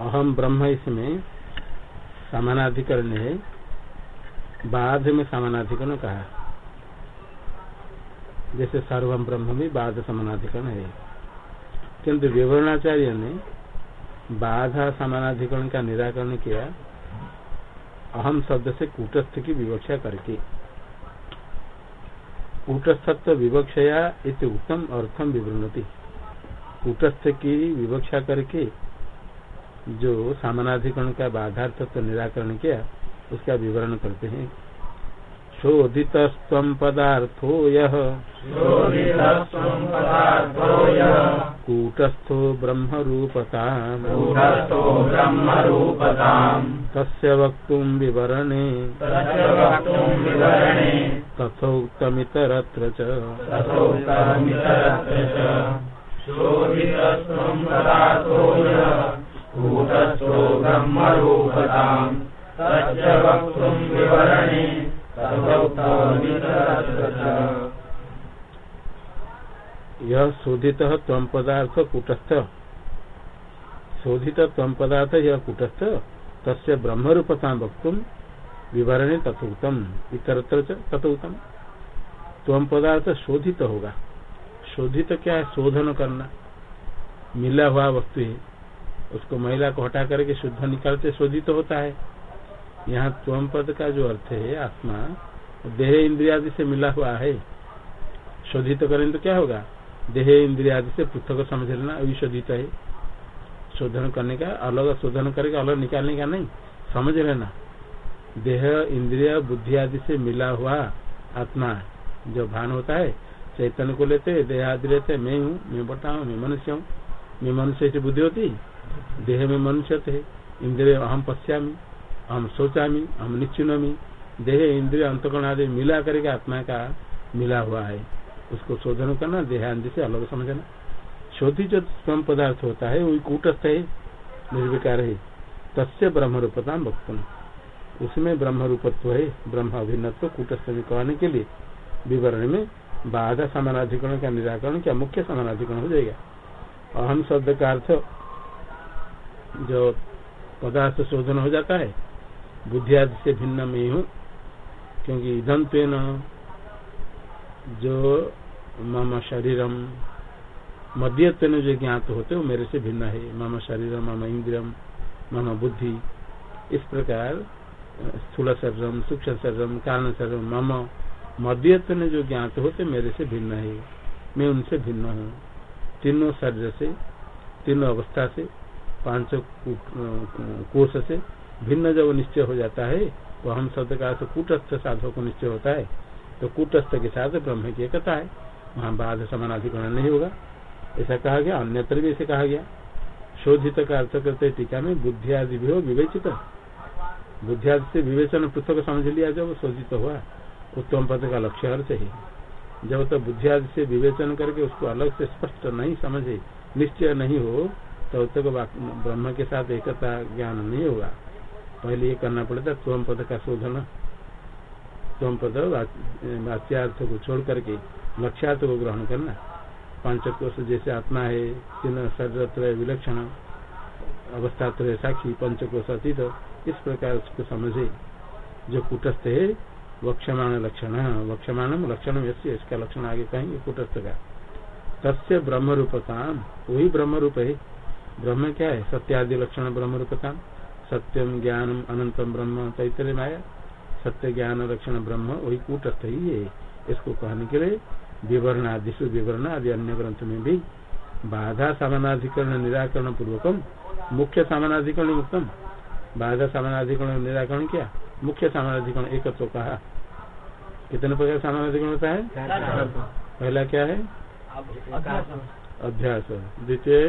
अहम ब्रह्म इसमें समानाधिकरण है बाध में समानाधिकरण कहा। जैसे सर्वम ब्रह्म में बाध समानाधिकरण है। किंतु विवरणाचार्य ने बाधा समानाधिकरण का निराकरण किया अहम शब्द से कूटस्थ की विवक्षा करके। कूटस्थत्व विवक्षया इत उत्तम अर्थम विवृणति। कूटस्थ की विवक्षा करके जो सामनाधिकरण का बाधार्थत्व निराकरण किया उसका विवरण करते हैं। शोधित पदार्थो यह कूटस्थो ब्रह्म रूपता तस्य वक्तुं विवरणे। तथोक्तमितरत्र च। यह शोधित तम पदार्थ कूटस्थ? शोधित तम पदार्थ यह कूटस्थ? तस्य ब्रह्म रूपता वक्तुम विवरणे तथोत्तम इतरत्र तथोत्तम तम पदार्थ शोधित होगा। शोधित क्या है? शोधन करना। मिला हुआ वस्तु है। उसको महिला को हटा करके शुद्ध निकालते, शोधित तो होता है। यहाँ त्वम पद का जो अर्थ है, आत्मा, देह इंद्रियादि से मिला हुआ है। शोधित तो करें तो क्या होगा? देह इंद्रियादि से पृथक समझ लेना अभिशोधित है। शोधन करने का, अलग शोधन करेगा अलग निकालने का नहीं, समझ लेना। देह, इंद्रिय, बुद्धि आदि से मिला हुआ आत्मा जो भान होता है, चैतन्य को लेते देह आदि लेते, मैं हूँ, मैं बटा हूँ, मैं मनुष्य हूँ। मैं मनुष्य से बुद्धि होती? देह में मनुष्य थे, इंद्रिय अहम पश्यामी, हम सोचामी, हम निश्चिनमी देह इंद्रिय अंतकरण आदि मिला करके आत्मा का मिला हुआ है। उसको शोधन करना, देहांति से अलग समझना। शोधि जो स्वयं पदार्थ होता है, वही कूटस्थ है, निर्विकार है। तस्य ब्रह्म रूपता वक्तम उसमें ब्रह्म रूपत्व है, ब्रह्म अभिन्नत्व कूटस्थ में कहने के लिए। विवरण में बाधा समानाधिकरण का निराकरण क्या मुख्य समानाधिकरण हो जाएगा? अहम शब्द का अर्थ जो पदार्थ शोधन हो जाता है, बुद्धि आदि से भिन्न में हूँ, क्योंकि इधंत्व जो मम शरीरम मध्यत्व जो ज्ञात होते वो मेरे से भिन्न है। मम शरीरम, मम इंद्रियम, मम बुद्धि, इस प्रकार, स्थूल शरीरम, सूक्ष्म शरीरम, कारण शरीरम, मम मध्यत्व जो ज्ञात होते मेरे से भिन्न है। मैं उनसे भिन्न हूँ। तीनों शरीर से, तीनों अवस्था से पाँच कोष से भिन्न जब निश्चय हो जाता है तो हम शब्द का कूटस्थ साधो को निश्चय होता है। तो कूटस्थ के साथ ब्रह्म की एकता है। वहाँ बाध समानाधिकरण नहीं होगा। ऐसा कहा गया, अन्यत्र भी ऐसे कहा गया। शोधित का अर्थ करते टीका में बुद्धि आदि भी हो, विवेचित। बुद्धि आदि से विवेचन पृथक समझ लिया, जब शोधित हुआ, उत्तम पद का लक्ष्य अर्थ है। जब तक बुद्धि आदि से विवेचन करके उसको अलग से स्पष्ट नहीं समझे, निश्चय नहीं हो तब तक ब्रह्म के साथ एकता ज्ञान नहीं होगा। पहले ये करना पड़ता त्वम पद का शोधन। त्वम पद वाच्यार्थ को छोड़ करके लक्ष्यार्थ को ग्रहण करना। पाँच कोष जैसे आत्मा है तीन शरीर विलक्षण अवस्था त्रय साक्षी, पंचकोश अतीत, इस प्रकार उसको समझे। जो कुटस्थ है वक्षमाण लक्षण वक्षमाण लक्षण इसका लक्षण आगे कहेंगे कुटस्थ का। तस्य ब्रह्म रूपताम वही ब्रह्म रूप है। ब्रह्म क्या है? सत्यादि लक्षण ब्रह्म रूपताम। सत्यम ज्ञानम अनंतम ब्रह्म तैतरे माया। सत्य ज्ञान लक्षण ब्रह्म वही कूटस्थ ही है। इसको कहने के लिए विवरण आदि विवरण आदि अन्य ग्रंथ में भी बाधा समानाधिकरण निराकरण पूर्वकम मुख्य समानाधिकरण मुक्तम बाधा समानाधिकरण निराकरण क्या? मुख्य समानाधिकरण एक तो कहा। कितने प्रकार समानाधिकरण होता है? पहला क्या है? अभ्यास। द्वितीय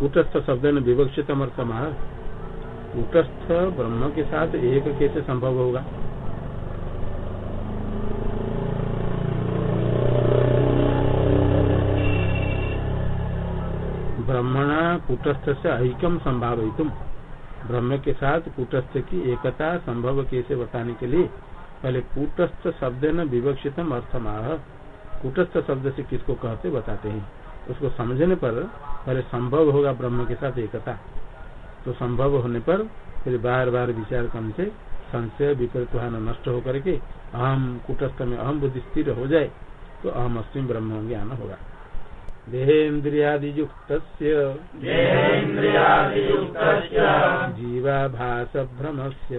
कूटस्थ शब्द ने विवक्षित अर्थम कूटस्थ ब्रह्म के साथ एक कैसे संभव होगा? ब्रह्मणा कुटस्थ से अहिकम संभावित ब्रह्म के साथ कुटस्थ की एकता संभव कैसे बताने के लिए? पहले कुटस्थ शब्द न विवक्षितम अर्थमाह कुटस्थ शब्द से किसको कहते बताते हैं? उसको समझने पर पहले संभव होगा ब्रह्म के साथ एकता। तो संभव होने पर फिर बार बार विचार करने से संशय विपरीत नष्ट होकर के अहम कुटस्थ में अहम बुद्धि स्थिर हो जाए तो अहम अस्म ब्रह्म ज्ञान होगा। देहेन्द्रियादियुक्त जीवाभास भ्रम से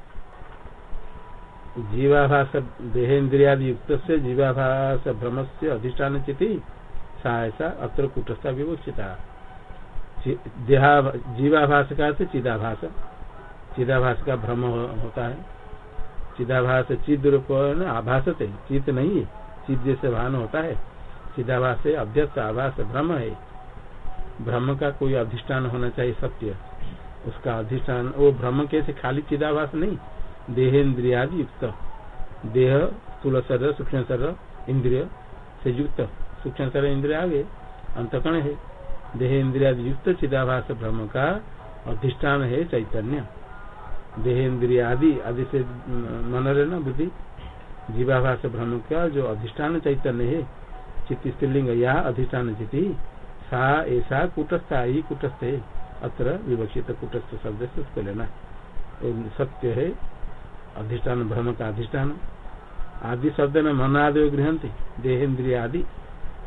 जीवाभास देहेन्द्रियादि युक्त से जीवाभास भ्रम से अधिष्ठान चिति सा अत्र कुटस्था विवक्षिता। जीवाभास का से चिदाभास चिदाभास का भ्रम होता है। चिदाभास चिद रूप आभास थे चित नहीं है चिद जैसे भान होता है। चिदाभास अध्यक्ष आभास, भ्रम है। भ्रम का कोई अधिष्ठान होना चाहिए सत्य। उसका अधिष्ठान, वो भ्रम कैसे खाली चिदाभास नहीं। देहेन्द्रियादि युक्त देह स्थूल शरीर सूक्ष्म शरीर इंद्रिय से युक्त सूक्ष्म शरीर इंद्रिय आगे, अंतकण है। देह इंद्रियादि युक्त चिदाभास ब्रह्म का अधिष्ठान है, चैतन्य। देह इंद्रिय आदि से मन रहना बुद्धि। जीवाभास ब्रह्म का जो अधिष्ठान, चैतन्य है। चित्त, स्त्रीलिंग, या अधिष्ठान चिति सा, ऐसा, कुटस्थ ही कुटस्थ है। अत्र विवक्षित, कुटस्थ शब्द से उसको लेना सत्य है अधिष्ठान, भ्रम का अधिष्ठान। आदि शब्द में मन आदि गृहंती, देहेन्द्रिय आदि।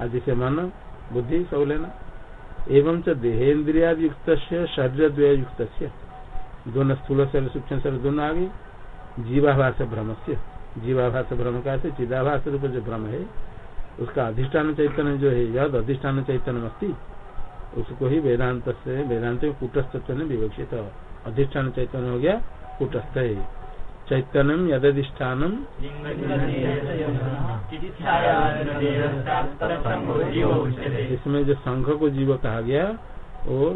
आदि से मन, बुद्धि सब लेना एवं च देहेन्द्रियादि युक्त शरीर द्वय युक्त दोनों स्थूल शरीर, सूक्ष्म शरीर दोनों आगे जीवाभास भ्रम से जीवाभास भ्रम का से चिदाभास रूप जो भ्रम है, उसका अधिष्ठान चैतन्य जो है यद अधिष्ठान चैतन्य अस्ती उसको ही वेदांत से वेदांत में ने विवक्षित। अधिष्ठान चैतन्य हो गया, कुटस्थ है। चैतन्यम इसमें जो संघ को जीव कहा गया, वो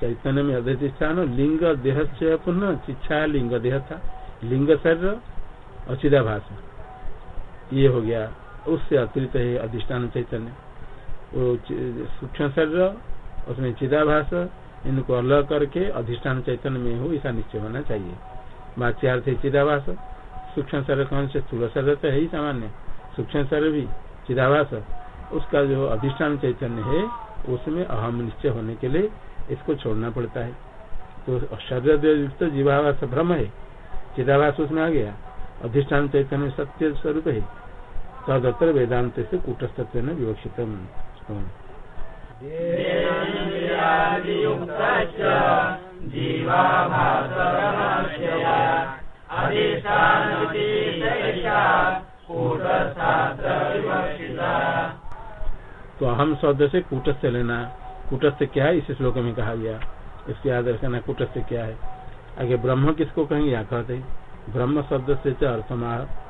चैतन्य में अधिष्ठान लिंग देह से पुनः शिक्षा लिंग देह था, लिंग शरीर अचिदाभास ये हो गया, उससे अतिरिक्त है अधिष्ठान चैतन्य। सूक्ष्म शरीर उसमें चिदाभास, इनको अलग करके अधिष्ठान चैतन्य में हो, ऐसा निश्चय होना चाहिए। बाच्यार्थ है चिदाभास, सूक्ष्म शरीर कौन से स्थूल शरीर तो है, ही सामान्य। सूक्ष्म शरीर भी चिदाभास, उसका जो अधिष्ठान चैतन्य है, उसमें अहम निश्चय होने के लिए इसको छोड़ना पड़ता है। तो शरीर युक्त जीवाभास भ्रम है, चिदाभास उसमें आ गया। अधिष्ठान चैतन्य सत्य स्वरूप है। तदत्र वेदांत से कूटस्थत्व विवक्षित तो अहम शब्द से कूटस्थ लेना कूटस्थ क्या है? इस श्लोक में कहा गया। इसके आदर करना कूटस्थ क्या है? आगे ब्रह्म किसको कहेंगे? कहते ब्रह्म शब्द से अर्थमाह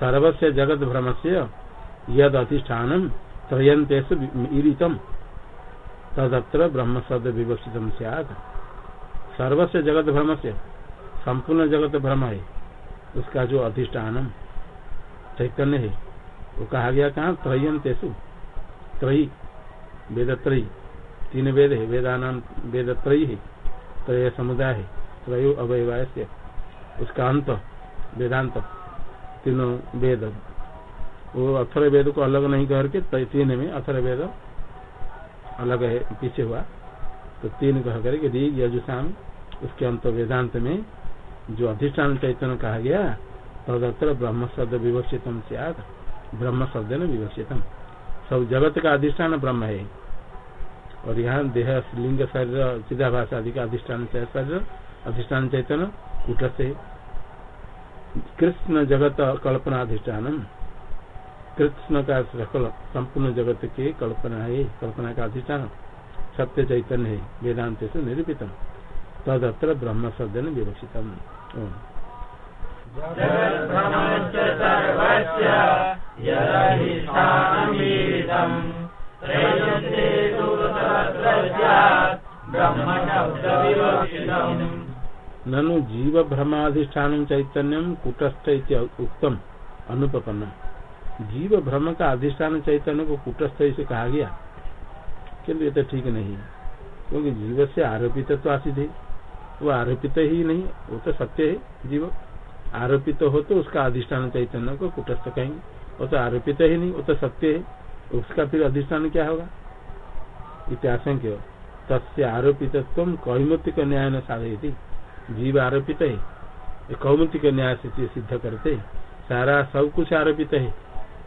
सर्वस्य जगत भ्रम से यद अधिष्ठान त्रयंतेश ईरितम तदत्र ब्रह्म शब्द विवक्षित सियाद सर्वस्य जगत भ्रम से संपूर्ण जगत भ्रम है, उसका जो अधिष्ठान, चैतन्य है, वो कहा गया कहा? त्रयंतेषु त्रयी वेद त्रयी तीन वेद है, वेदान वेद त्रय है, त्रय समुदाय है, त्रय अवयवाय से। उसका अंत, वेदांत। तीनों वेद। वो अथर वेद को अलग नहीं करके तीन में अथर वेद अलग है, पीछे हुआ। तो तीन कह करके ऋग यजुषाम, उसके अंत वेदांत में जो अधिष्ठान चैतन्य कहा गया, तदत्र ब्रह्म शब्द विवक्षितम सियाद ब्रह्म शब्द न विवक्षितम। सब जगत का अधिष्ठान ब्रह्म है। और यहाँ देह, लिंग, शरीर चिदा भाषा आदि का अधिष्ठान, शरीर अधिष्ठान चैतन्य कुट से कृष्ण जगत कल्पना अधिष्ठान कृष्ण का सकल संपूर्ण जगत के कल्पना है, कल्पना का अधिष्ठान। सत्य चैतन्य है, वेदांत से निरूपितम तदत्र ब्रह्म शब्द विवक्षित ननु जीव भ्रमाधिष्ठान चैतन्यम कुटस्थ उत्तम अनुपन्न जीव भ्रम का अधिष्ठान चैतन्य को कुटस्थ से कहा गया। किन्तु ये तो ठीक नहीं। क्योंकि जीव से आरोपित तो आसित है। वो आरोपित ही नहीं, वो तो सत्य है जीव। आरोपित हो तो उसका अधिष्ठान चैतन्य को कुटस्थ कहेंगे। वो तो आरोपित ही नहीं, वो तो सत्य है। उसका फिर अधिष्ठान क्या होगा? इत्याशंक्य। तस्य आरोपित कौमुतिक न्याय न साधे जीव आरोपित है। कौमती के न्याय से सिद्ध करते सारा सब कुछ आरोपित है।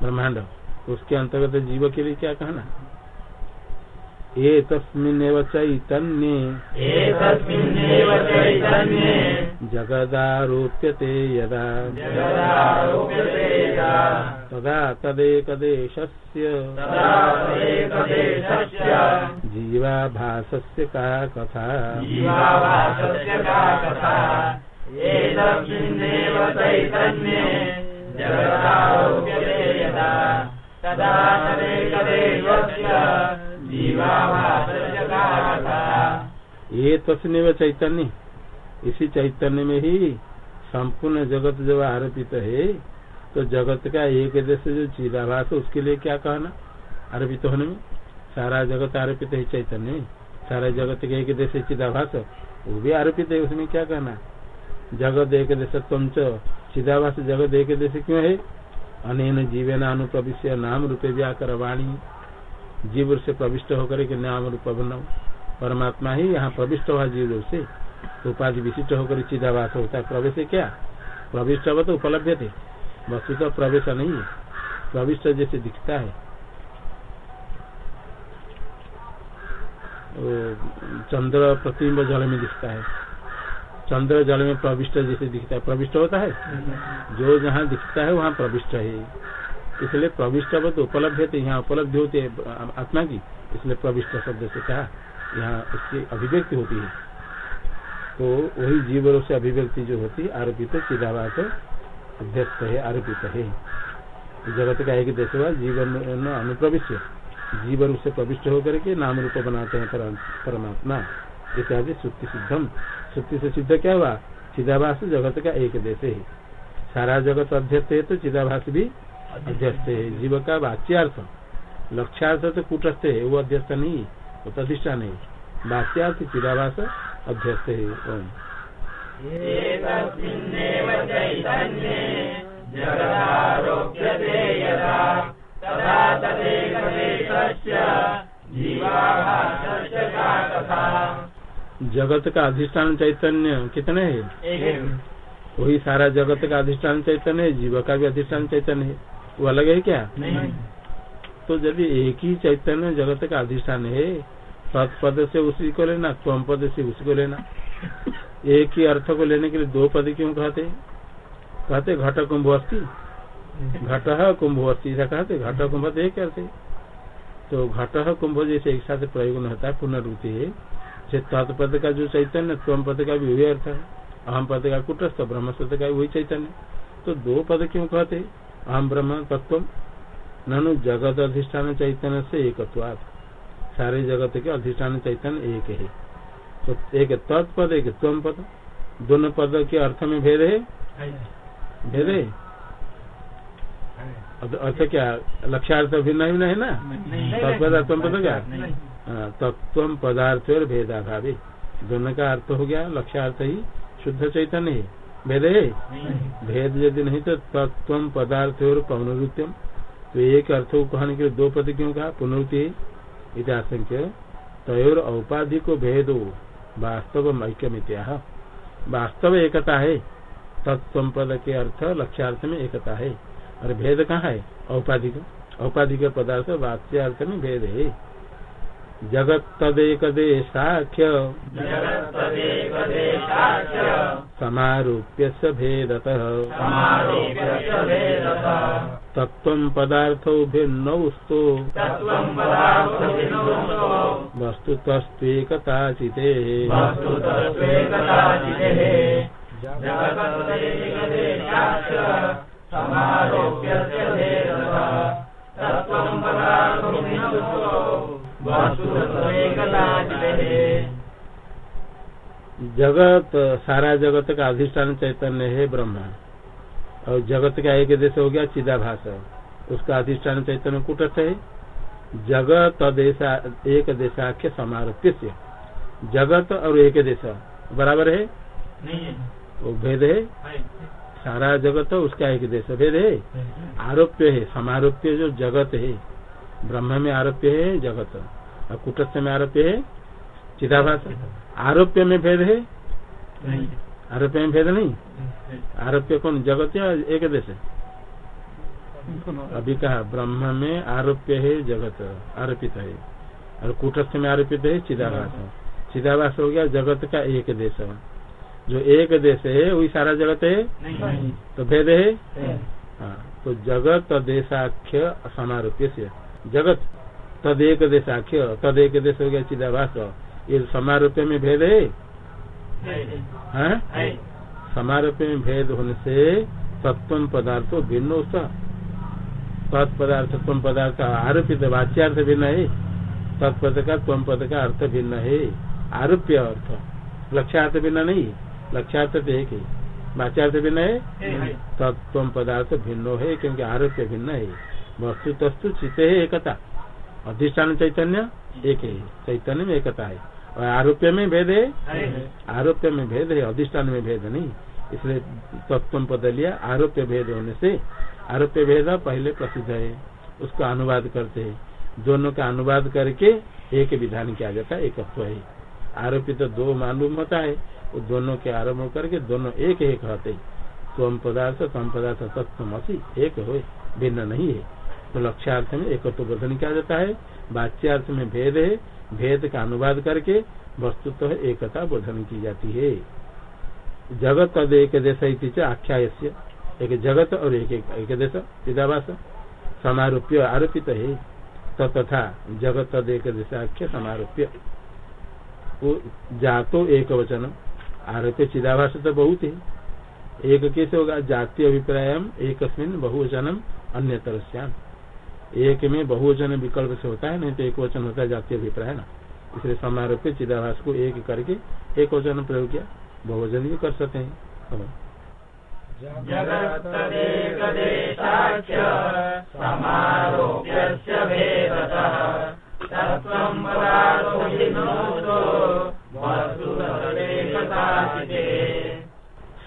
ब्रह्मांड, उसके अंतर्गत जीव के लिए क्या कहना? एतस्मिन्नेव चैतन्ये। जगदारोप्यते यदा। तदा तदेकदेशस्य। जीवाभासस्य का कथा। तदा ये तस्व चैतन्य। इसी चैतन्य में ही संपूर्ण जगत जब आरोपित है तो जगत का एक देश जो चिदाभास उसके लिए क्या कहना? आरोपित होने में? सारा जगत आरोपित है चैतन्य। सारा जगत के एक देश चिदाभास वो भी आरोपित है, उसमें क्या कहना? जगत एक देश तुम चिदाभास जगत एक देश क्यों है? अन जीवन अनुप्रविश्य नाम रूपे व्याकर वाणी जीव से प्रविष्ट होकर के नाम रूप परमात्मा ही यहाँ प्रविष्ट हुआ जीव से। तो उपाधि विशिष्ट होकर चिदावास होता। है प्रवेश क्या? प्रविष्ट हो तो उपलब्ध थे वस्तु तो प्रवेश नहीं है। प्रविष्ट जैसे दिखता है। चंद्र प्रतिबिंब जल में दिखता है। चंद्र जल में प्रविष्ट जैसे दिखता है। प्रविष्ट होता है? जो जहाँ दिखता है वहाँ प्रविष्ट है। इसलिए प्रविष्ट तो उपलब्ध थे यहाँ उपलब्ध होते आत्मा की। इसलिए प्रविष्ट शब्द से कहा, यहाँ उसकी अभिव्यक्ति होती है। तो वही जीवन से अभिव्यक्ति जो होती है, आरोपित चिदावास अध्यस्त है आरोपित है। जगत का एक देश हुआ, जीवन अनुप्रविष्ट जीवन से प्रविष्ट होकर के नाम रूप बनाते हैं परमात्मा। इत्यादि श्रुति सिद्धम। श्रुति से सिद्ध क्या हुआ? चिदाभास जगत का एक देश है। सारा जगत अध्यस्त है तो चिदाभास भी अध्यस्त है जीव का वाच्यार्थ लक्ष्यार्थ तो कूटस्थ है वो अध्यस्त नहीं वो तो अधिष्ठान है वाच्यार्थ चिदाभास अध्यस्त है ओम जगत का अधिष्ठान चैतन्य कितने है? वही सारा जगत का अधिष्ठान चैतन्य है जीव का भी अधिष्ठान चैतन्य है। वो अलग है क्या? नहीं। तो यदि एक ही चैतन्य जगत का अधिष्ठान है सत्पद से उसी को लेना त्वम पद से उसी को लेना। एक ही अर्थ को लेने के लिए दो पद क्यों कहते? कहते घट कुंभ अस्थि। घट कुंभ अस्थि ऐसा कहते घट कुंभ एक अर्थ तो घट कुंभ जैसे एक साथ प्रयोग नहीं होता है पुनर्वृत्ति है। तत्पद का जो चैतन्य त्वम पद का भी वही अर्थ है। अहम पद का कुटस्थ ब्रह्म का वही चैतन्य। तो दो पद क्यों कहते? अहम ब्रह्म तत्व ननु जगत अधिष्ठान चैतन्य से एक सारे जगत के अधिष्ठान चैतन्य एक है। तो एक तत्पद एक तम पद दोनों पद के अर्थ में भेद है? भेद है? अर्थ क्या? लक्ष्यार्थ भिन्न ही नहीं ना तत्पद तम पद क्या? तत्व पदार्थ और भेदाभावी। दोनों का अर्थ हो गया लक्ष्यार्थ ही शुद्ध चैतन्य है। भेद? है भेद यदि नहीं तो तत्व पदार्थ और पौनरुत्यम तो एक अर्थ को कहने के लिए दो पद क्यों कहा? पुनरुति इतिहासंख्य तयोर औपाधिको भेदो वास्तव ऐक्यमित्या वास्तव एकता है। तत्व पद के अर्थ लक्ष्यार्थ में एकता है। और भेद कहाँ है? औपाधिक। औपाधिक पदार्थ वाच्यार्थ में भेद है। जगत तदेक देशाख्य समारूप्य भेदत तत्व पदार्थो भिन्नौस्तु वस्तुतस्वेकताचिते जगत सारा जगत का अधिष्ठान चैतन्य है ब्रह्म। और जगत का एक देश हो गया चिदाभास। उसका अधिष्ठान चैतन्य कुटस्थ है। जगत देशा एक देशाख्य समारोप्य से जगत और एक देश बराबर है? नहीं वो भेद है? सारा जगत उसका एक देश भेद है। आरोप्य है समारोप्य जो जगत है। ब्रह्म में आरोप्य है जगत। और कुटस्थ में आरोप्य है चिदाभास। आरोप्य में भेद है? आरोप्य में भेद नहीं? आरोप्य कौन जगत या एक देश? अभी कहा ब्रह्म में आरोप्य है जगत आरोपित है। और कुटस्थ में आरोपित है चिदाभास। चिदाभास हो गया जगत का एक देश। जो एक देश है वही सारा जगत है? नहीं। तो भेद है? हाँ तो जगत देशाख्य समारोप्य से जगत तद एक देश आख्य तद एक देश हो गया चिदाभास ये समारोप्य में भेद है? हाँ? समारोप्य में भेद होने से तत्व पदार्थ भिन्न उसका तत्पदार्थ तम पदार्थ आरोपित वाच्यार्थ भिन्न है। तत्पद का तम पद का अर्थ भिन्न है। आरोप्य अर्थ। लक्ष्यार्थ भिन्न नहीं लक्ष्यार्थ तो एक है। वाच्यार्थ भिन्न है? तत्व पदार्थ भिन्न है क्योंकि आरोप्य भिन्न है। वस्तु तस्तु चित है एकता। अधिष्ठान चैतन्य एक है। चैतन्य में एकता है। और आरोप्य में भेद है? आरोप्य में भेद है अधिष्ठान में भेद नहीं। इसलिए तत्व पद लिया आरोप्य भेद होने से। आरोप्य भेद पहले प्रसिद्ध है उसका अनुवाद करते है। दोनों का अनुवाद करके एक विधान किया जाता है एकत्व है। आरोपित तो दो मालूम होता है वो दोनों के आरंभ करके दोनों एक एक कहते तम पदार्थ तम पदार्थ तत्व एक हो भिन्न नहीं है। तो लक्ष्यार्थ में एकत्व तो बोधन किया जाता है बाच्यार्थ में भेद है, भेद का अनुवाद करके वस्तुतः तो एकता बोधन की जाती है। जगत तद एक देश आख्या एक जगत और एक एक देश चिदावास समारोप्य आरोपित है। तथा जगत तद एक देश आख्य समारोप्य। जातो एक वचन आरोप्य चिदाभास तो बहुत है। एक कैसे होगा? जातीय अभिप्राय एक बहुवचनम अन्य तरह एक में बहुवचन विकल्प से होता है नहीं तो एक वचन होता है जातीय अभिप्राय ना। इसलिए समारोप चिदाभास को एक करके एक वचन प्रयोग किया बहुवचन भी कर सकते हैं।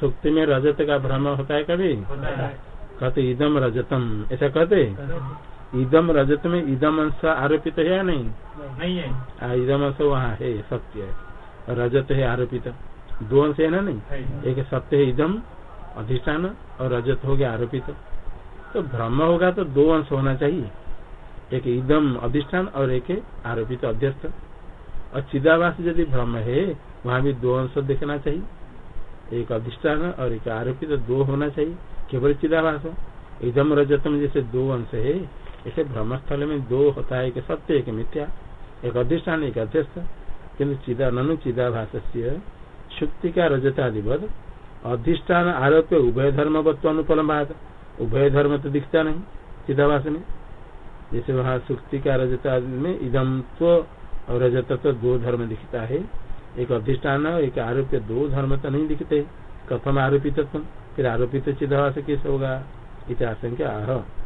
सुक्ति में रजत का भ्रम होता है कभी? कहते इदम रजतम। ऐसा कहते? इदम रजत में इदम अंश आरोपित है या नहीं? नहीं है। इदम अंश वहाँ है सत्य है। रजत है आरोपित। दो अंश है ना नहीं? एक सत्य है इदम अधिष्ठान और रजत हो गया आरोपित। तो ब्रह्म होगा तो दो अंश होना चाहिए। एक इदम अधिष्ठान और एक आरोपित अध्यस्त। और चिदावास यदि ब्रह्म है वहाँ भी दो अंश देखना चाहिए। एक अधिष्ठान और एक आरोपित दो होना चाहिए। केवल चिदावास इदम रजतम जैसे दो अंश है ऐसे स्थल में दो होता है एक सत्य, एक मिथ्या, एक अधिष्ठान, एक अध्यस्त। किन्तु चिदा ननु चिदाभास शुक्ति का रजताधिपत अधिष्ठान आरोप्य उभय धर्म अनुपलम्बाद। उभय धर्म तो दिखता नहीं चिदाभास में। जैसे वहाँ सुक्ति का रजता में इदम तो और रजत तो दो धर्म दिखता है। एक अधिष्ठान एक आरोप्य दो धर्म तो नहीं दिखते। कथम आरोपित फिर आरोपित चिदाभास कैसे होगा। इतिहास आह।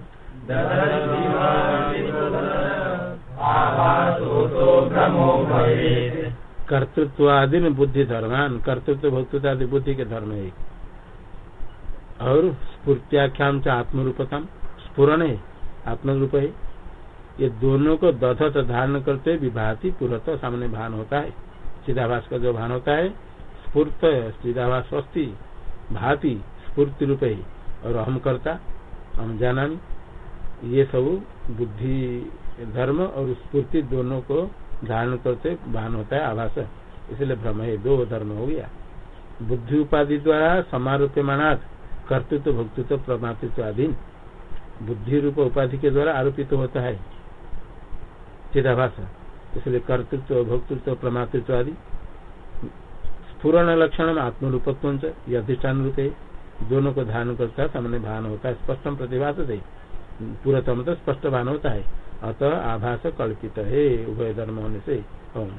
कर्तृत्वादि में बुद्धि धर्मान, कर्तृत्व भक्तृत्व आदि बुद्धि के धर्म है और स्फूर्त्याख्याम च आत्मरूपतम स्फुरन है आत्मरूप। है ये दोनों को दधत धारण करते विभाति पुरत सामने भान होता है। चिदाभास का जो भान होता है, स्फूर्त, चिदाभास स्वस्ति, भाति स्फूर्ति रूप है और अहम करता हम जाना ये सब बुद्धि, धर्म और स्फूर्ति दोनों को धारण करते भान होता है आभास। इसलिए भ्रम है दो धर्म हो गया। बुद्धि उपाधि द्वारा समारोप मानात, कर्तृत्व, भक्तृत्व प्रमातृत्व अधीन बुद्धि रूप उपाधि के द्वारा आरोपित तो होता है। चिदाभास इसलिए कर्तृत्व, भक्तृत्व प्रमातृत्व आदि। स्फुरण लक्षण में आत्मरूपत्व अधिष्ठान रूप है दोनों को धारण करता है सामने भान होता है। स्पष्ट प्रतिभा थे पूर्वतम तो स्पष्ट भान होता है। अतः आभास कल्पित है उभय धर्म होने से। ओम।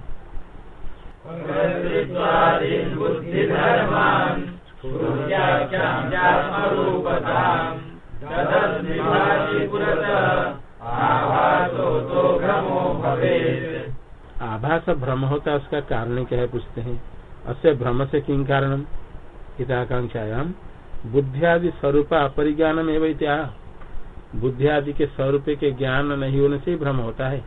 आभास भ्रम होता उसका कारण क्या है पूछते हैं। अस्य भ्रम से किन कारण हिताकांक्षायाम बुद्धियादि स्वरूप अपरिज्ञान एवं बुद्धि आदि के स्वरूप के ज्ञान नहीं होने से भ्रम होता है।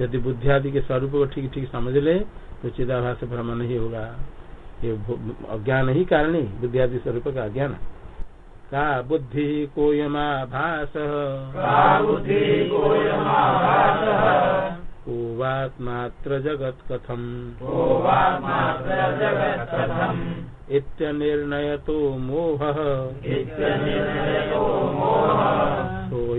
यदि बुद्धि आदि के स्वरूप को ठीक ठीक समझ ले तो चिदाभास भ्रम नहीं होगा। ये अज्ञान ही कारण ही बुद्धि आदि स्वरूप का अज्ञान। का बुद्धि कोयमाभास। कोवात्मात्र जगत कथम। इत्यनिर्णय तो मोह।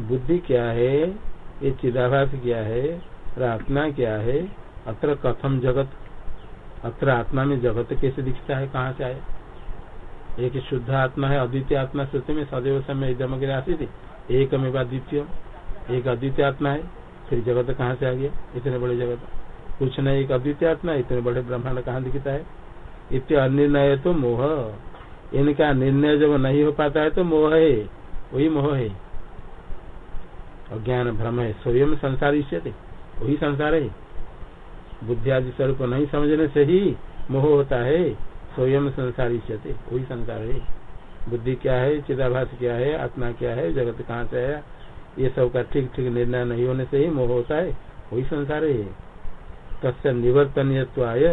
बुद्धि क्या है? ये चिदाभास क्या है? और आत्मा क्या है? अत्र कथम जगत। अत्र आत्मा में जगत कैसे दिखता है? कहाँ से आए एक शुद्ध आत्मा है, अद्वितीय आत्मा श्रुति में सदैव समय एकदम गिरा थी एक में द्वितीय एक अद्वितीय आत्मा है, फिर जगत कहाँ से आ गया? इतने बड़े जगत। कुछ नहीं, एक अद्वितीय आत्मा, इतने बड़े ब्रह्मांड कहाँ दिखता है? इतने अनिर्णय तो मोह। इनका निर्णय जब नहीं हो पाता है तो मोह है। वही मोह है। अज्ञान भ्रम है स्वयं संसार इष्यते वही संसार है। बुद्धि आदि स्वरूप नहीं समझने से ही मोह होता है, स्वयं संसार इष्यते वही संसार है। बुद्धि क्या है, चिदाभास क्या है, आत्मा क्या है, जगत कहाँ से आया? ये सब का ठीक ठीक निर्णय नहीं होने से ही मोह होता है। वही संसार है। तस्य निवर्तन आय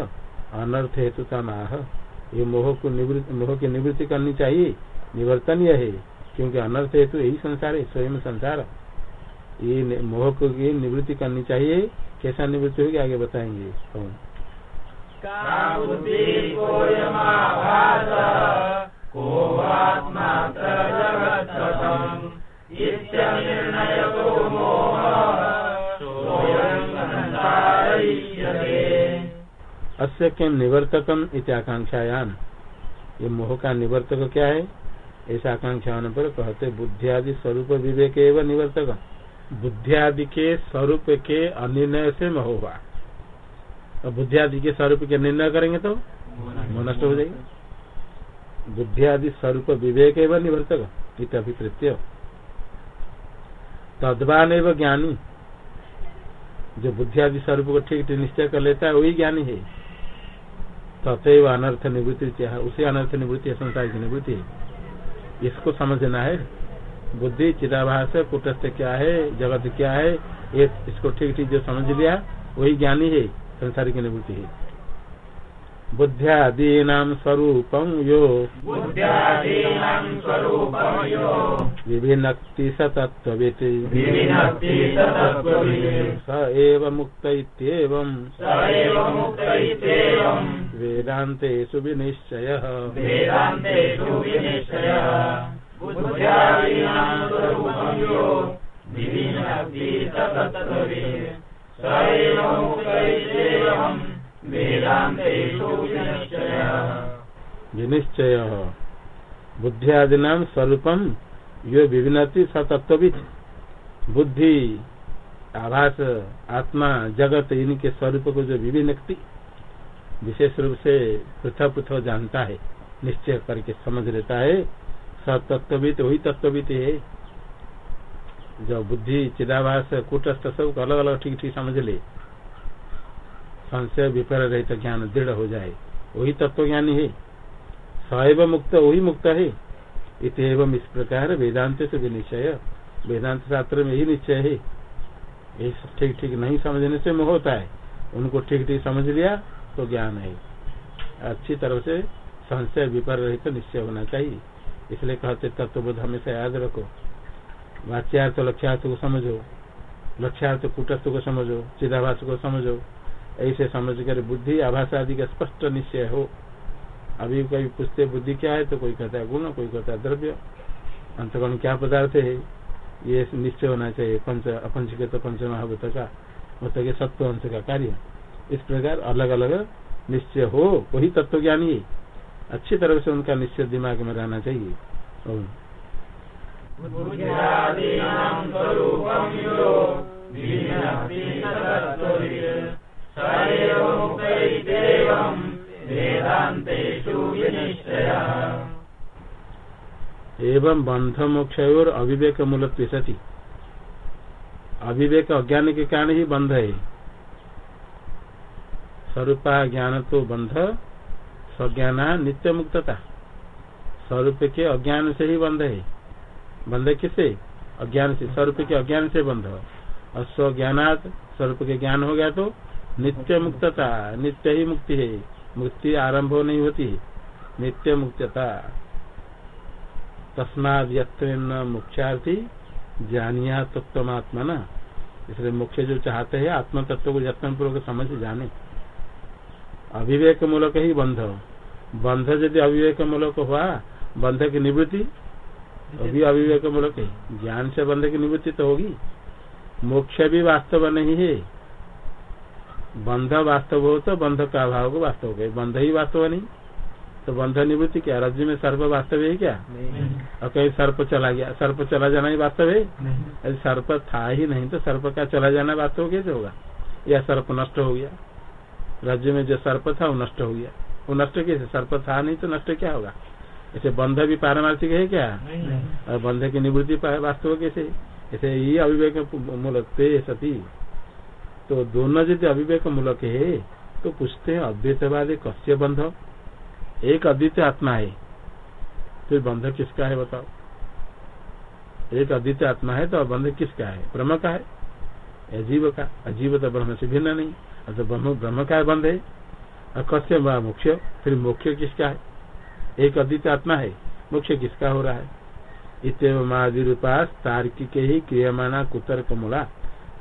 अनर्थ हेतुता माह ये मोह को निवृत्ति मोह की निवृत्ति करनी चाहिए। निवर्तनीय है, क्योंकि अनर्थ हेतु यही संसार है, स्वयं संसार। ये मोह को की निवृत्ति करनी चाहिए। कैसा निवृत्ति होगी आगे बताएँगे। अस्य किम निवर्तकम इत्याकांक्षायाम ये मोह का निवर्तक क्या है? ऐसा आकांक्षा होने पर कहते बुद्धि आदि स्वरूप विवेक एवं निवर्तक बुद्धि आदि के स्वरूप के अनिर्णय से मोह हुआ और बुद्धि आदि के स्वरूप के निर्णय करेंगे तो मोह नष्ट हो जाएगी। बुद्धि आदि स्वरूप विवेक एवं निवर्तक, इत अभिप्रेत्य। तद्वान एवं ज्ञानी। जो बुद्धि आदि स्वरूप को ठीक ठीक निश्चय कर लेता है, वही ज्ञानी है। तथैव अनर्थ निवृत्ति, उसे अनर्थ निवृत्ति संसार की निवृत्ति है। इसको समझना है। बुद्धि चिदाभास कुटस्थ क्या है जगत क्या है ये इसको ठीक ठीक जो समझ लिया वही ज्ञानी है संसार की अनुभूति है। बुद्ध्यादीना स्वरूपं यो। विभिन्नक्ति स स एव मुक्त वेदान्तेषु विनिश्चयः। विनिश्चय। बुद्धियादिना स्वरूपम यो विभिन्न स सतत्वित बुद्धि, आभास, आत्मा, जगत, इनके स्वरूप को जो विभिन्न विशेष रूप से पृथक पृथक जानता है, निश्चय करके समझ लेता है। सतत्वित वही तत्वित है। जो बुद्धि, चिदाभास, कुटस्थ, सब अलग अलग ठीक ठीक समझ ले। संशय विपर रहित ज्ञान दृढ़ हो जाए। वही तत्व ज्ञानी है। सैव मुक्त, वही मुक्त है। इत एवं इस प्रकार वेदांत से भी निश्चय वेदांत शास्त्र में ही निश्चय है। ये ठीक ठीक नहीं समझने से मोह होता है। उनको ठीक ठीक समझ लिया तो ज्ञान है। अच्छी तरह से संशय विपर रहित निश्चय होना चाहिए। इसलिए कहते तत्व तत्वबोध हमेशा याद रखो। वाच्यार्थ लक्ष्यार्थ को समझो। लक्ष्यार्थ कुटस्थ को समझो। चिदाभास को समझो। ऐसे समझ कर बुद्धि, आभास आदि का स्पष्ट निश्चय हो। अभी कभी पूछते, बुद्धि क्या है? तो कोई कहता है, गुण कोई कहता है, द्रव्य अंतगुण क्या पदार्थ है? ये निश्चय होना चाहिए। पंच, अपंचीकृत पंच महाभूत का मतलब सत्व अंश का कार्य। इस प्रकार अलग अलग निश्चय हो। वही तत्व ज्ञानी है अच्छी तरह से उनका निश्चय दिमाग में रहना चाहिए। एवं बंध मोक्ष और अविवेक मूल सती। अविवेक अज्ञान के कारण ही। बंध है स्वरूपा ज्ञान तो बंध स्वज्ञान नित्य मुक्तता स्वरूप के अज्ञान से ही बंध है। बंध किसे? अज्ञान से। स्वरूप के अज्ञान से बंध। और स्वज्ञानात स्वरूप के ज्ञान हो गया तो नित्य मुक्तता नित्य ही मुक्ति है। मुक्ति आरंभ नहीं होती नित्य मुक्तता तस्माद मुख्यार्थी जानिया तत्वत्मा न इसलिए मुख्य जो चाहते हैं आत्म तत्व को यत्न पूर्वक समझ जाने। अविवेक मूलक ही बंध। बंध यदि अविवेक मूलक हुआ बंध की निवृत्ति अभी अविवेक मूलक है। ज्ञान से बंध की निवृत्ति तो होगी। मोक्ष भी वास्तव नहीं है। बंध वास्तव हो तो बंध का अभाव को वास्तव हो बंध ही वास्तव नहीं। तो बंध निवृत्ति क्या? राज्य में सर्प वास्तव है क्या? और कहीं सर्प चला गया सर्प चला जाना ही वास्तव है। यदि सर्प था ही नहीं तो सर्प का चला जाना वास्तव कैसे होगा? या सर्प नष्ट हो गया? राज्य में जो सर्प था वो नष्ट हो गया। वो नष्ट कैसे सर्प था नहीं तो नष्ट क्या होगा? ऐसे बंध भी पारमार्थिक है क्या? और बंध की निवृत्ति वास्तव कैसे? ऐसे ये अभिवेक मूलक थे सती। तो दोनों यदि अविवेक मूलक है तो पूछते हैं अद्वैतवादी कस्य बंध? एक अद्वितीय आत्मा है। फिर बंध किसका है बताओ? एक अद्वितीय आत्मा है तो बंध किसका है? ब्रह्म का है। अजीव का। अजीव तो ब्रह्म से भिन्न नहीं। तो ब्रह्म ब्रह्म का बंध है और कस्य मुख्य फिर मुख्य किसका है? एक अद्वित आत्मा है मुख्य किसका हो रहा है? इतम आदि रूपास तार्किक ही क्रियमाना कुतर कमला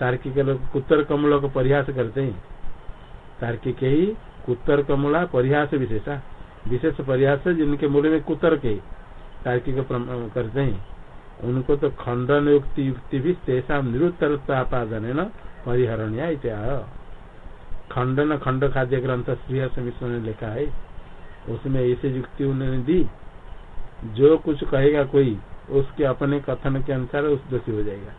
तार्किक लोग कुतर कमलों को परिहास करते हैं। तार्किक ही कुतर कमला परिहास विशेषा। विशेष परिहास जिनके मूल में कुतर के तार्किक करते हैं। उनको तो खंडन युक्ति युक्ति भी तेसा निरुत्तरतापादन न परिहरणिया इत्या खंडन खंड खाद्य ग्रंथ श्री मिश्र ने लिखा है। उसमें ऐसी युक्ति उन्होंने दी जो कुछ कहेगा कोई उसके अपने कथन के अनुसार उस दोषी हो जाएगा।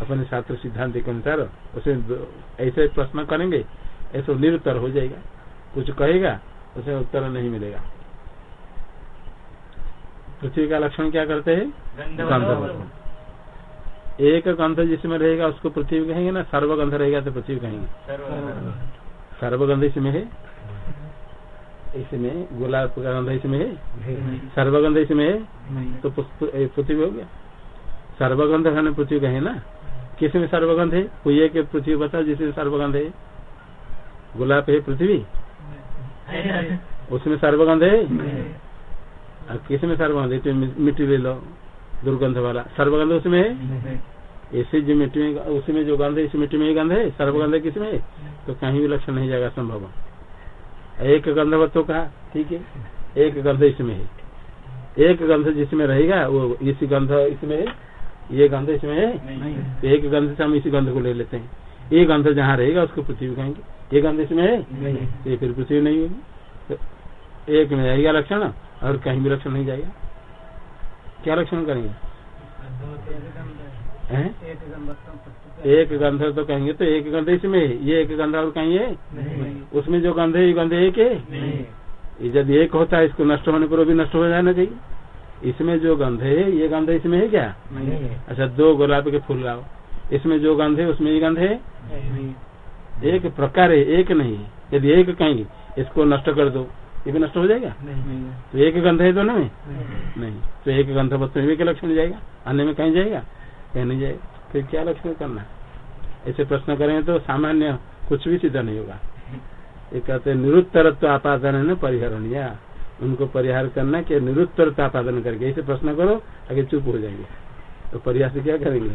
अपने छात्र सिद्धांत के अनुसार उसे ऐसे प्रश्न करेंगे ऐसे निरुत्तर हो जाएगा। कुछ कहेगा उसे उत्तर नहीं मिलेगा। पृथ्वी का लक्षण क्या करते हैं? गंध एक गंध जिसमें रहेगा उसको पृथ्वी कहेंगे ना? सर्वगंध रहेगा तो पृथ्वी कहेंगे। सर्वगंध इसमें है इसमें गुलाब का गंध इसमें है सर्वगंध इसमें है तो पृथ्वी हो गया सर्वगंध घन पृथ्वी का है ना किसमें सर्वगंध है कोई एक पृथ्वी बता जिसमें सर्वगंध है गुलाब है पृथ्वी उसमें सर्वगंध है और किसमें सर्वगंध है मिट्टी ले लो दुर्गंध वाला सर्वगंध उसमें है ऐसे जो मिट्टी में उसमें जो गंध है इस मिट्टी में ही गंध है सर्वगंध किसमें है तो कहीं भी लक्षण नहीं जाएगा संभव। एक गंधवत्व कहा ठीक है एक गंध इसमें है। एक गंध जिसमें रहेगा वो इसी गंध इसमें है ये गंध इसमें है? तो एक गंध से हम इसी गंध को ले लेते हैं। ये गंध जहाँ रहेगा उसको पृथ्वी कहेंगे। ये गंध इसमें है? ये फिर पृथ्वी नहीं होगी। तो एक में रहेगा लक्षण और कहीं भी लक्षण नहीं जाएगा। क्या लक्षण करेंगे? एक गंध तो कहेंगे तो एक गंध इसमें ये एक गंध और कहीं है? उसमें जो गंध है ये गंध एक है? जब एक होता है इसको नष्ट होने पर भी नष्ट हो जाना चाहिए। इसमें जो गंध है ये गंध इसमें है क्या? अच्छा दो गुलाब के फूल लाओ। इसमें जो गंध है उसमें ये गंध है? एक प्रकार है एक नहीं। यदि एक कहेंगे इसको नष्ट कर दो ये भी नष्ट हो जाएगा? तो एक गंध है दोनों में? नहीं। तो एक गंध बस में के लक्षण जाएगा अन्य में कहीं जाएगा? कहीं नहीं जाए, फिर क्या लक्षण करना ऐसे प्रश्न करेंगे तो सामान्य कुछ भी सिद्ध नहीं होगा। ये कहते निरुत्तरत्व आपादन है ना परिहरण, या उनको परिहार करना कि निरुत्तरत्व आपादन करके। ऐसे प्रश्न करो, आगे चुप हो जाएँगे। तो परिहार से क्या करेंगे?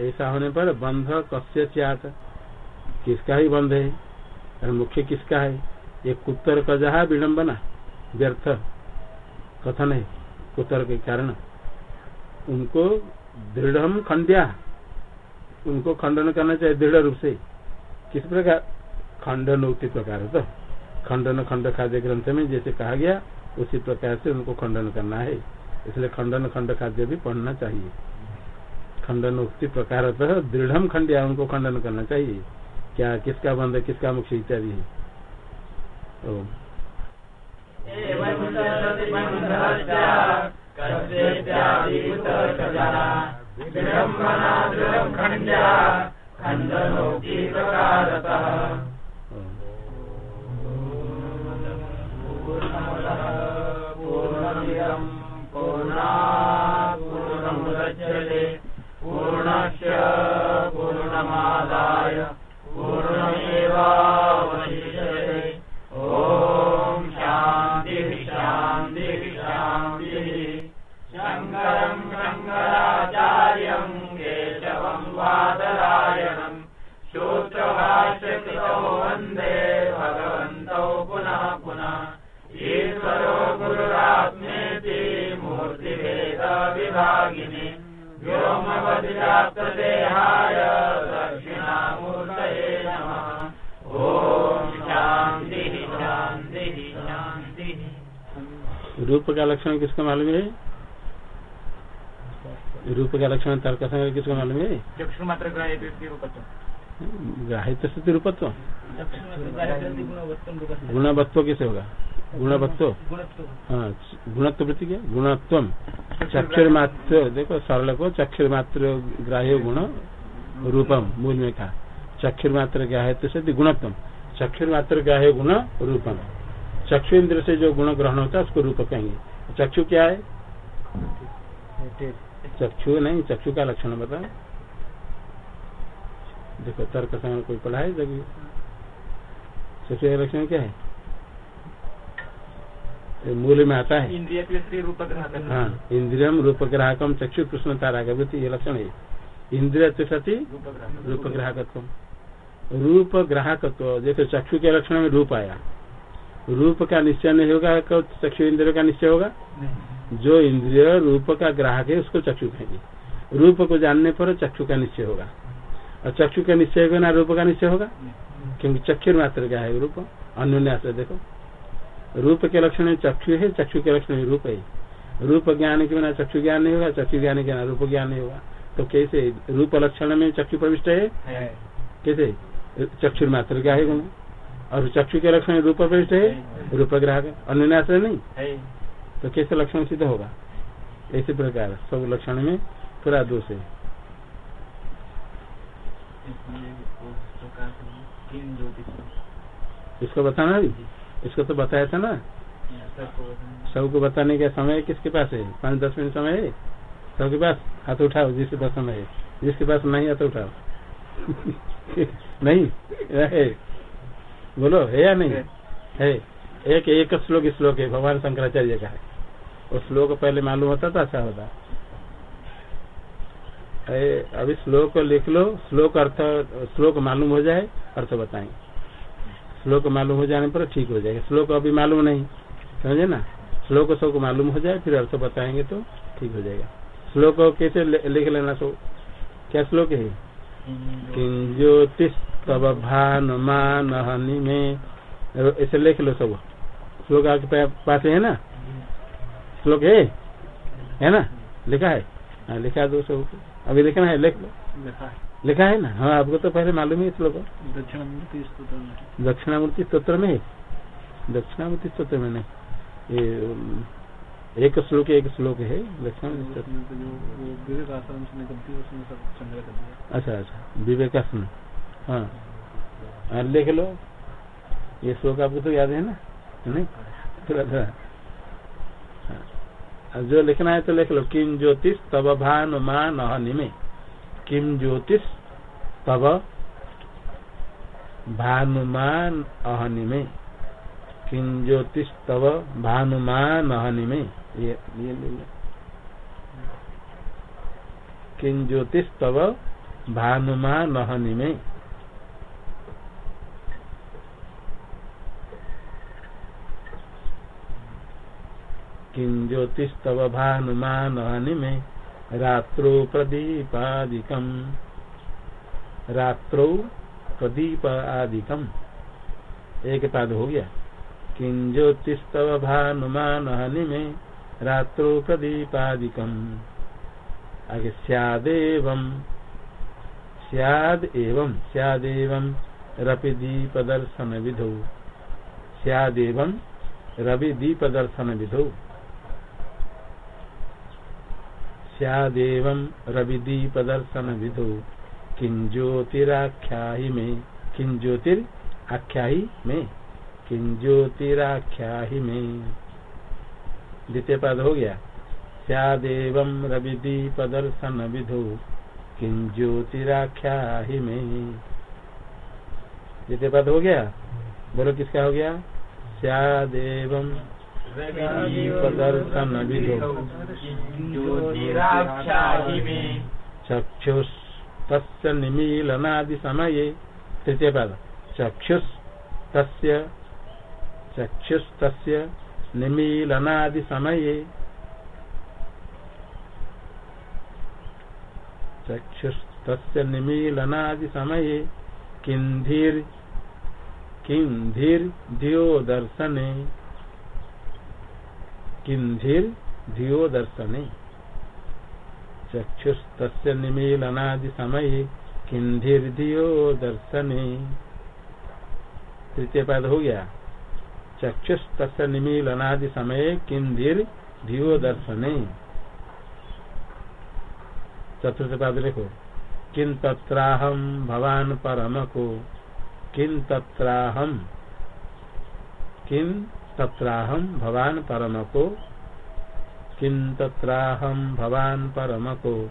ऐसा होने पर बंध कस्य चात किसका ही बंध है? और मुख्य किसका है? ये कुत्तर कजहा विडम्बना व्यर्थ कथन है कुत्तर के कारण। उनको दृढ़ खंड्या। उनको खंडन करना चाहिए दृढ़ रूप से। किस प्रकार? खंडन उक्ति प्रकार तो। खंडन खंड खाद्य ग्रंथ में जैसे कहा गया, उसी प्रकार से उनको खंडन करना है। इसलिए खंडन खंड खाद्य भी पढ़ना चाहिए। खंडन उक्ति प्रकार दृढ़ खंडिया उनको खंडन करना चाहिए। क्या, किसका बंध किसका मुख्य इत्यादि है? पूर्णमुदच्यते पूर्णमादाय पूर्णमेवावशिष्यते ॐ शान्तिः शान्तिः शान्तिः शङ्करम् शङ्कराचार्यम् केशवम् वादरायणम् पुनः ईश्वरो व्योमवद्व्याप्तदेहाय दक्षिणामूर्तये नमः। ॐ शान्तिः शान्तिः शान्तिः। रूप का लक्षण किसको मालूम है? रूप का लक्षण तर्क संग्रह किसको मालूम है? चक्षु मात्र ग्राह्य रूपत्व। ग्राहित्व से रूपत्व। गुणवत्व कैसे होगा? गुणवत्व हाँ गुणत्व प्रति क्या? गुणत्व चक्षुर मात्र देखो सरल को चक्षुर मात्र ग्राह्य गुण रूपम, मूल में कहा। चक्षुर मात्र ग्राह्य से गुणत्व चक्षुर मात्र ग्राह्य गुण रूपम। चक्षु इंद्र से जो गुण ग्रहण होता है, उसको रूप कहेंगे। चक्षु क्या है? चक्षु नहीं, चक्षु का लक्षण बता देखो तर्क कोई पढ़ा है जब चक्षु का लक्षण क्या है? मूल में आता है। हाँ इंद्रियम रूप ग्राहकम चक्षु कृष्ण तारागवती ये लक्षण है। इंद्रिय सती रूप ग्राहकत्व। रूप ग्राहकत्व जैसे चक्षु के लक्षण में रूप आया। रूप का निश्चय नहीं होगा चक्षु इंद्रिय का निश्चय होगा? जो इंद्रिय रूप का ग्राहक है उसको चक्षु कहेंगे। रूप को जानने पर चक्षु का निश्चय होगा। और चक्षु का निश्चय होगा ना रूप का निश्चय होगा? क्योंकि चक्षु मात्र का है रूप। अन्य देखो। रूप के लक्षण चक्षु है चक्षु के लक्षण रूप है। रूप ज्ञान के बिना चक्षु ज्ञान नहीं होगा चक्षु ज्ञान के बिना रूप ज्ञान नहीं होगा। तो कैसे? रूप लक्षण में चक्षु प्रविष्ट है? कैसे? चक्षु मात्र क्या है गुण। और चक्षु के लक्षण रूप प्रविष्ट है? रूप ग्राहक आश्रय नहीं? है। तो कैसे लक्षण सिद्ध होगा? इसी प्रकार सब लक्षण में पूरा दोष है। इसको बताना अभी इसको तो बताया था ना? सबको बताने का समय किसके पास है? पाँच दस मिनट समय है? सबके पास हाथ उठाओ, जिसके पास समय है। जिसके पास नहीं, हाथ उठाओ। नहीं, है। बोलो, है या नहीं? है। एक एक श्लोक श्लोक है, भगवान शंकराचार्य का है। वो श्लोक पहले मालूम होता तो अच्छा होता। अभी श्लोक लिख लो, श्लोक अर्थ, श्लोक मालूम हो जाए, अर्थ बताएँगे श्लोक मालूम हो जाने पर ठीक हो जाएगा। श्लोक अभी मालूम नहीं। समझे ना? श्लोक सबको मालूम हो जाए, फिर अर्थ बताएँगे तो ठीक हो जाएगा। श्लोक कैसे लिख लेना सो क्या श्लोक है? किं ज्योतिष तब भान मान हनि में। ऐसे लिख लो सब। श्लोक आपके पास है ना? श्लोक है? है ना? लिखा है? हाँ लिखा दो सब। अभी लिखना है, लिख लो। लिखा है। ना? हाँ आपको तो पहले मालूम है श्लोक दक्षिणामूर्ति स्तोत्र में। दक्षिणामूर्ति स्त्रोत्र में है? दक्षिणामूर्ति स्त्रोत्र में नहीं। ये एक श्लोक एक श्लोक है दक्षिणामूर्ति है अच्छा अच्छा विवेकासन। हाँ। हाँ, लिख लो। ये श्लोक आपको तो याद है ना? नहीं? थोड़ा थोड़ा। हाँ। जो लिखना है तो लिख लो। किम ज्योतिष तब भान मान अहनि में किम ज्योतिष तब भानुमान अहनि में किम ज्योतिष तब भानुमान अहनि में, ये ये किं ज्योतिष तव भानुमा नहनि में। किं ज्योतिष तव भानुमा नहनि में रात्रो प्रदीपादिकम रात्रो प्रदीप आदिकम एक पाद हो गया। किं ज्योतिष तव भानुमा नहनि में रात्रो प्रदीपादिकम। आगे स्यादेवम। स्याद एवं स्यादेवं रपि दीप दर्शन विधो स्यादेवं रवि दीप दर्शन विधौ स्यादेवं रवि दीप दर्शन विधौ किं ज्योतिराख्याहि में। किं ज्योतिर आख्याहि में। किं ज्योतिराख्याहि में। द्वितीय पद हो गया। स्यादेवं रविदीप दर्शन विधो किं ज्योतिराख्या में। द्वितीय पद हो गया। बोलो किसका हो गया? स्यादेवं दीप दर्शन विधो ज्योतिराख्याहि में। चक्षुष तस्य निमीलनादि समये तृतीय पद चक्षुष तस्य चक्षुष तस्य निमीलनादि समये चक्षुस्तस्य निमीलनादि समये किन्धिर किन्धिर धियो दर्शने किन्धिर धियो दर्शने चक्षुस्तस्य निमीलनादि समये किन्धिर धियो दर्शने। तृतीय पद हो गया। चक्षुस्तस्य निमीलनादि समये किन्धिर धियो दर्शने। चतुर्थ पाद लिखो। किन तत्राहम भवान परम को किन तत्राहम किन तत्राहम भवान परम को किन तत्राहम भवान परम को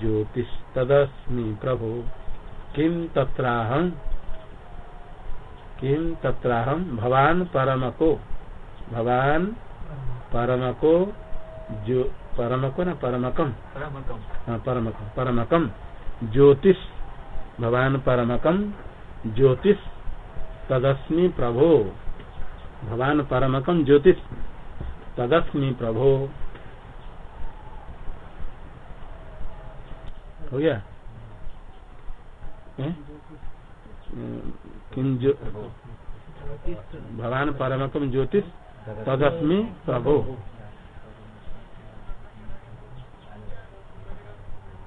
ज्योतिषतदस्मी प्रभो। किम तत्राहम किम तत्राहम भवान परम को भवान परम को जो परम को ना परमकम? परमकम। हाँ, परमकम परमकम। ज्योतिष भगवान परमकम ज्योतिष तदस्मि प्रभो। भगवान परमकम ज्योतिष तदस्मि प्रभो। Oh, हो eh? गया भगवान परमकम ज्योतिष तदस्मी प्रभो।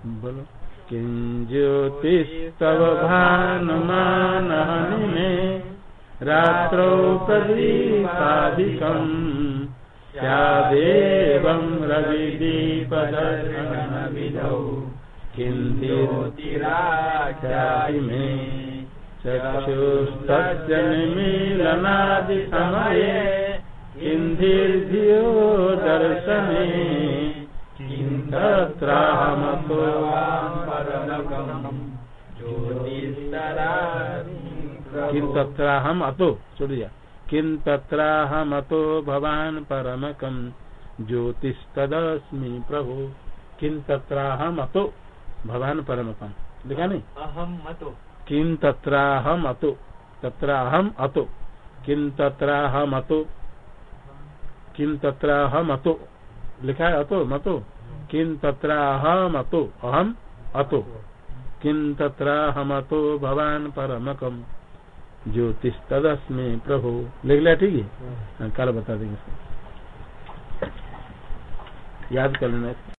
बोलो। किं रात्रो भानुमानहनि क्या देव रविदीप दर्शन विधौ किन्तिराख्याहि मे चक्षुस्तस्य निमीलनादिसमये किन्धिर्धियो दर्शने किं तत्राहमतो किं तत्राहम अतो छोड़िया किं तत्राहम अतो भवान परमकम ज्योतिस्तदस्मि प्रभु। किं तत्राहम अतो भवान परमकम लिखा नहीं? अहम मतो। किं तत्राहम अतो? तत्राहम अतो। किं तत्राहम अतो? किं तत्राहम अतो? लिखा है अतो मतो? किं तत्राहम अतो? अहम अतो। किं तत्राहम अतो? भवान परमकम ज्योतिस्तदस्मि प्रभु। लिख लिया ठीक है? हाँ, कल बता देंगे याद कर लेना।